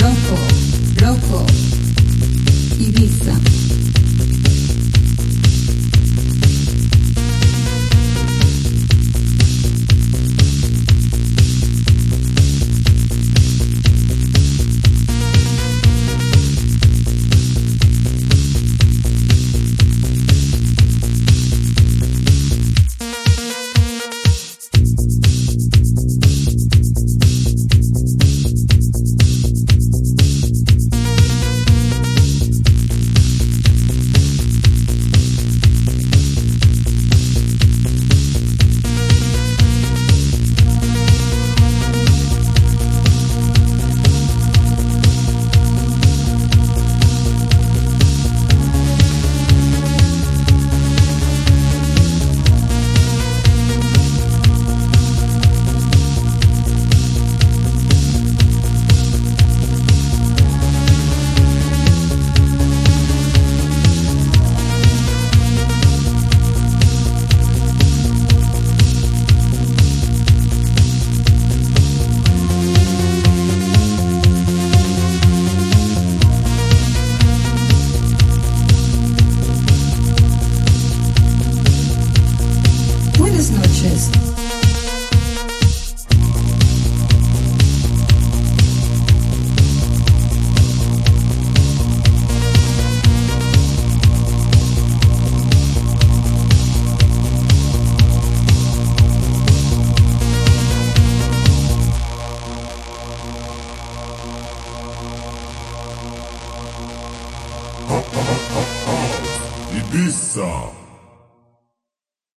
Loco, loco. Ibiza.